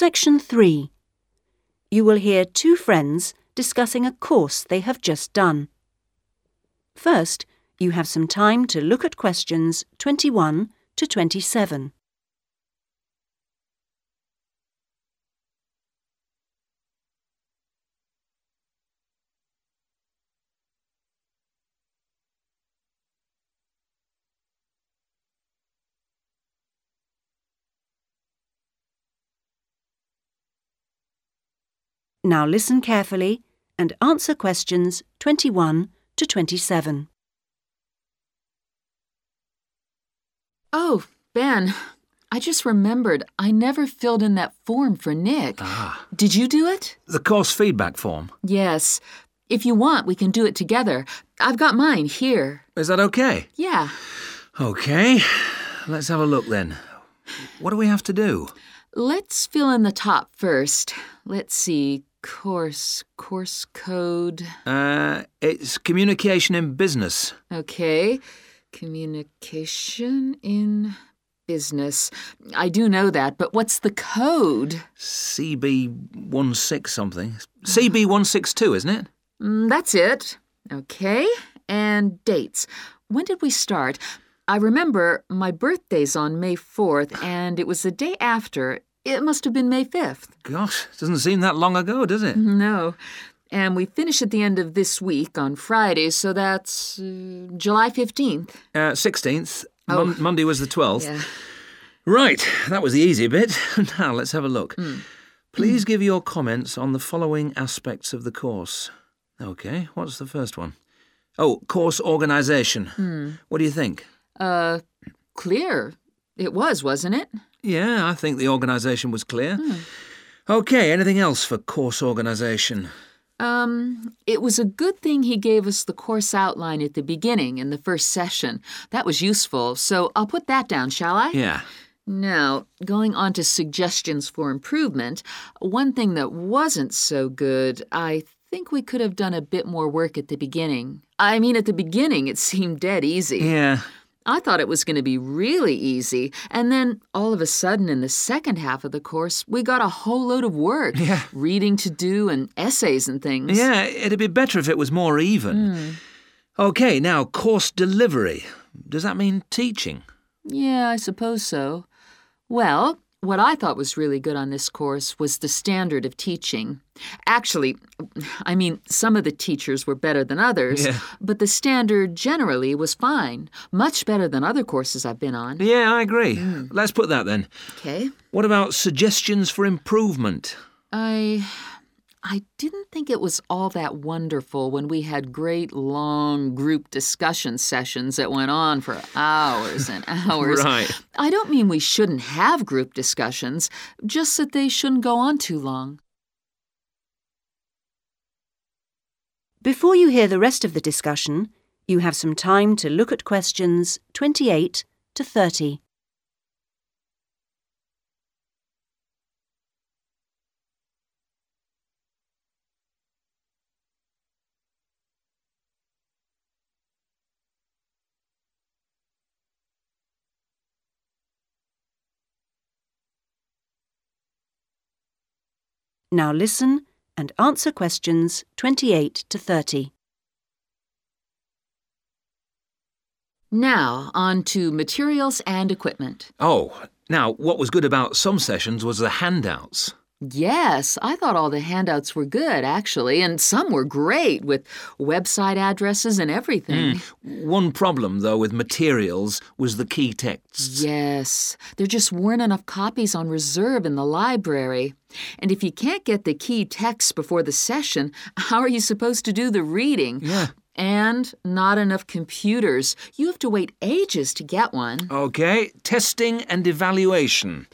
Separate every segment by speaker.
Speaker 1: Section 3. You will hear two friends discussing a course they have just done. First, you have some time to look at questions 21 to 27. Now listen carefully and answer questions 21 to 27.
Speaker 2: Oh, Ben, I just remembered I never filled in that form for Nick.
Speaker 3: Ah,
Speaker 2: Did you do it?
Speaker 3: the course feedback form.
Speaker 2: Yes. If you want, we can do it together. I've got mine here.
Speaker 3: Is that okay?
Speaker 2: Yeah.
Speaker 3: Okay, let's have a look then. What do we have to do?
Speaker 2: Let's fill in the top first. Let's see. Course, course code.
Speaker 3: Uh, it's communication in business.
Speaker 2: Okay. Communication in business. I do know that, but what's the code?
Speaker 3: CB16 something. CB162, isn't it?
Speaker 2: Mm, that's it. Okay. And dates. When did we start? I remember my birthday's on May 4th, and it was the day after. It must have been May 5th.
Speaker 3: Gosh, doesn't seem that long ago, does it?
Speaker 2: No. And we finish at the end of this week on Friday, so that's uh, July 15th.
Speaker 3: Uh, 16th.
Speaker 2: Oh.
Speaker 3: Mon- Monday was the 12th.
Speaker 2: Yeah.
Speaker 3: Right, that was the easy bit. now let's have a look.
Speaker 2: Hmm.
Speaker 3: Please give your comments on the following aspects of the course. Okay, what's the first one? Oh, course organisation.
Speaker 2: Hmm.
Speaker 3: What do you think?
Speaker 2: Uh, clear. It was, wasn't it?
Speaker 3: Yeah, I think the organisation was clear.
Speaker 2: Hmm.
Speaker 3: Okay, anything else for course organisation?
Speaker 2: Um, it was a good thing he gave us the course outline at the beginning in the first session. That was useful, so I'll put that down, shall I?
Speaker 3: Yeah.
Speaker 2: Now, going on to suggestions for improvement, one thing that wasn't so good, I think we could have done a bit more work at the beginning. I mean, at the beginning, it seemed dead easy.
Speaker 3: Yeah.
Speaker 2: I thought it was going to be really easy, and then all of a sudden, in the second half of the course, we got a whole load of work
Speaker 3: Yeah.
Speaker 2: reading to do and essays and things.
Speaker 3: Yeah, it'd be better if it was more even.
Speaker 2: Hmm.
Speaker 3: Okay, now course delivery. Does that mean teaching?
Speaker 2: Yeah, I suppose so. Well, what I thought was really good on this course was the standard of teaching. Actually, I mean, some of the teachers were better than others,
Speaker 3: Yeah.
Speaker 2: but the standard generally was fine, much better than other courses I've been on.
Speaker 3: Yeah, I agree.
Speaker 2: Hmm.
Speaker 3: Let's put that then.
Speaker 2: Okay.
Speaker 3: What about suggestions for improvement?
Speaker 2: I I didn't think it was all that wonderful when we had great long group discussion sessions that went on for hours and hours.
Speaker 3: Right.
Speaker 2: I don't mean we shouldn't have group discussions, just that they shouldn't go on too long.
Speaker 1: Before you hear the rest of the discussion, you have some time to look at questions 28 to 30. Now listen and answer questions 28 to 30.
Speaker 2: Now, on to materials and equipment.
Speaker 3: Oh, now, what was good about some sessions was the handouts.
Speaker 2: Yes, I thought all the handouts were good, actually, and some were great with website addresses and everything. Hmm.
Speaker 3: One problem, though, with materials was the key texts.
Speaker 2: Yes, there just weren't enough copies on reserve in the library. And if you can't get the key texts before the session, how are you supposed to do the reading?
Speaker 3: Yeah.
Speaker 2: And not enough computers. You have to wait ages to get one.
Speaker 3: Okay, testing and evaluation.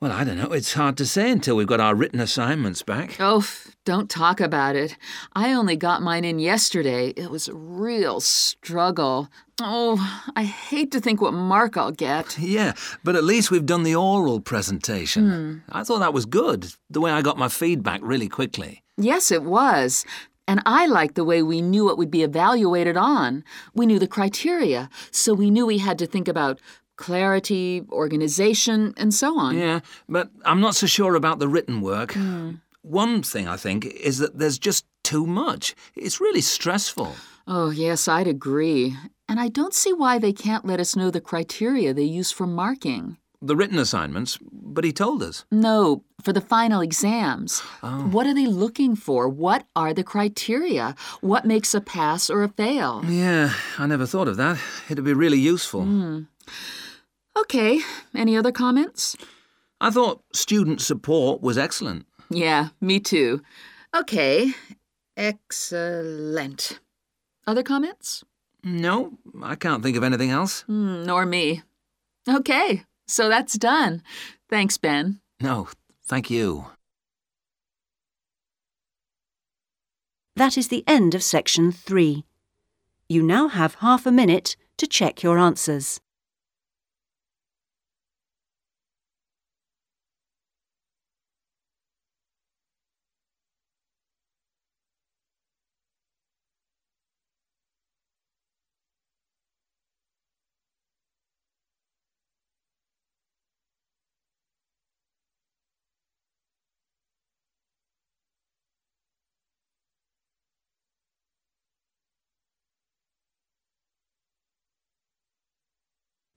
Speaker 3: Well, I don't know. It's hard to say until we've got our written assignments back.
Speaker 2: Oh, don't talk about it. I only got mine in yesterday. It was a real struggle. Oh, I hate to think what mark I'll get.
Speaker 3: Yeah, but at least we've done the oral presentation. Hmm. I thought that was good, the way I got my feedback really quickly.
Speaker 2: Yes, it was. And I liked the way we knew what would be evaluated on. We knew the criteria, so we knew we had to think about clarity, organization, and so on.
Speaker 3: Yeah, but I'm not so sure about the written work. Hmm. One thing I think is that there's just too much. It's really stressful.
Speaker 2: Oh, yes, I'd agree. And I don't see why they can't let us know the criteria they use for marking.
Speaker 3: The written assignments, but he told us.
Speaker 2: No, for the final exams. Oh. What are they looking for? What are the criteria? What makes a pass or a fail?
Speaker 3: Yeah, I never thought of that. It'd be really useful. Hmm.
Speaker 2: Okay, any other comments?
Speaker 3: I thought student support was excellent.
Speaker 2: Yeah, me too. Okay, excellent. Other comments?
Speaker 3: No, I can't think of anything else.
Speaker 2: Hmm, nor me. Okay, so that's done. Thanks, Ben.
Speaker 3: No, thank you.
Speaker 1: That is the end of section 3. You now have half a minute to check your answers.